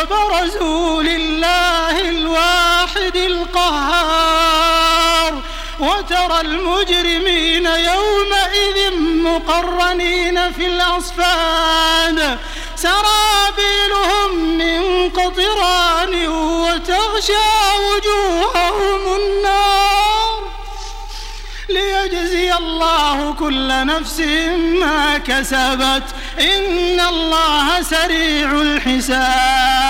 وبرزوا لله الواحد القهار وترى المجرمين يومئذ مقرنين في الأصفاد. سرابيلهم من قطران وتغشى وجوههم النار. ليجزي الله كل نفس ما كسبت. إن الله سريع الحساب.